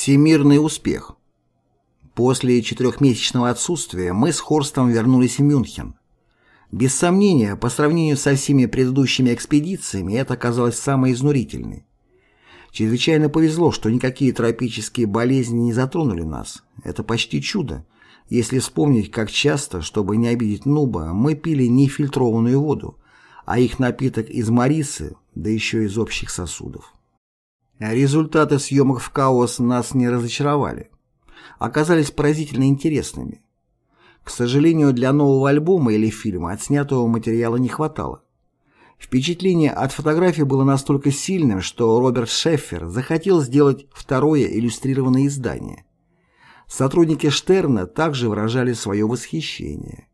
Всемирный успех. После четырехмесячного отсутствия мы с Хорстом вернулись в Мюнхен. Без сомнения, по сравнению со всеми предыдущими экспедициями, это оказалось самой изнурительной. Чрезвычайно повезло, что никакие тропические болезни не затронули нас. Это почти чудо. Если вспомнить, как часто, чтобы не обидеть Нуба, мы пили нефильтрованную воду, а их напиток из Марисы, да еще из общих сосудов. Результаты съемок в «Каос» нас не разочаровали. Оказались поразительно интересными. К сожалению, для нового альбома или фильма отснятого материала не хватало. Впечатление от фотографий было настолько сильным, что Роберт Шеффер захотел сделать второе иллюстрированное издание. Сотрудники Штерна также выражали свое восхищение.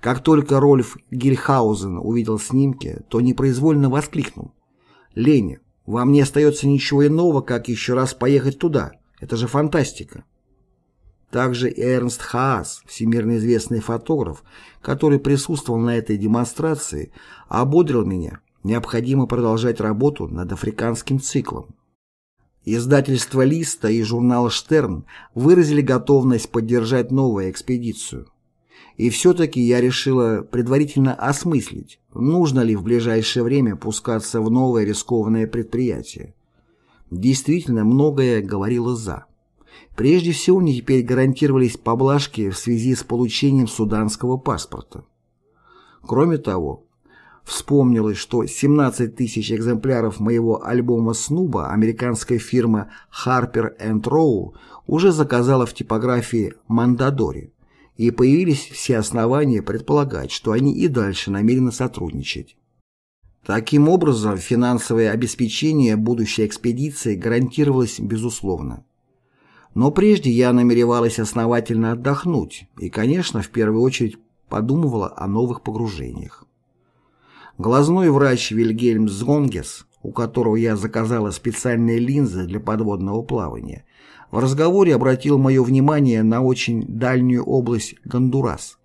Как только Рольф Гильхаузен увидел снимки, то непроизвольно воскликнул. «Леня, вам не остается ничего иного, как еще раз поехать туда. Это же фантастика. Также Эрнст Хаас, всемирно известный фотограф, который присутствовал на этой демонстрации, ободрил меня. Необходимо продолжать работу над африканским циклом. Издательство «Листа» и журнал «Штерн» выразили готовность поддержать новую экспедицию. И все-таки я решила предварительно осмыслить, нужно ли в ближайшее время пускаться в новое рискованное предприятие. Действительно, многое говорило «за». Прежде всего, мне теперь гарантировались поблажки в связи с получением суданского паспорта. Кроме того, вспомнилось, что 17 тысяч экземпляров моего альбома «Снуба» американская фирма Harper Row уже заказала в типографии «Мандадори», и появились все основания предполагать, что они и дальше намерены сотрудничать. Таким образом, финансовое обеспечение будущей экспедиции гарантировалось безусловно. Но прежде я намеревалась основательно отдохнуть и, конечно, в первую очередь подумывала о новых погружениях. Глазной врач Вильгельм Зонгес, у которого я заказала специальные линзы для подводного плавания, в разговоре обратил мое внимание на очень дальнюю область Гондурас.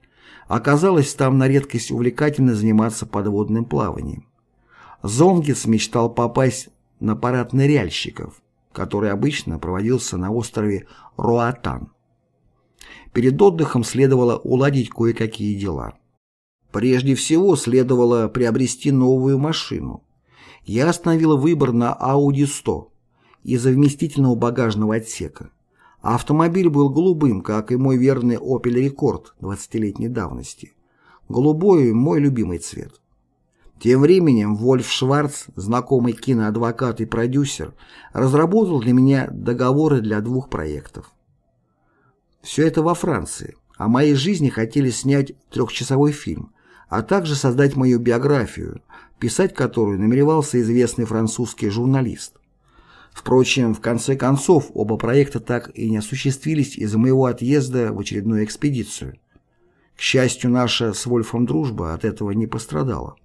Оказалось, там на редкость увлекательно заниматься подводным плаванием. Зонгис мечтал попасть на парад ныряльщиков, который обычно проводился на острове Роатан. Перед отдыхом следовало уладить кое-какие дела. Прежде всего следовало приобрести новую машину. Я остановила выбор на Audi 100 из-за вместительного багажного отсека. Автомобиль был голубым, как и мой верный Opel Rekord 20-летней давности. Голубой – мой любимый цвет. Тем временем Вольф Шварц, знакомый киноадвокат и продюсер, разработал для меня договоры для двух проектов. Все это во Франции. О моей жизни хотели снять трехчасовой фильм, а также создать мою биографию, писать которую намеревался известный французский журналист. Впрочем, в конце концов, оба проекта так и не осуществились из-за моего отъезда в очередную экспедицию. К счастью, наша с Вольфом дружба от этого не пострадала.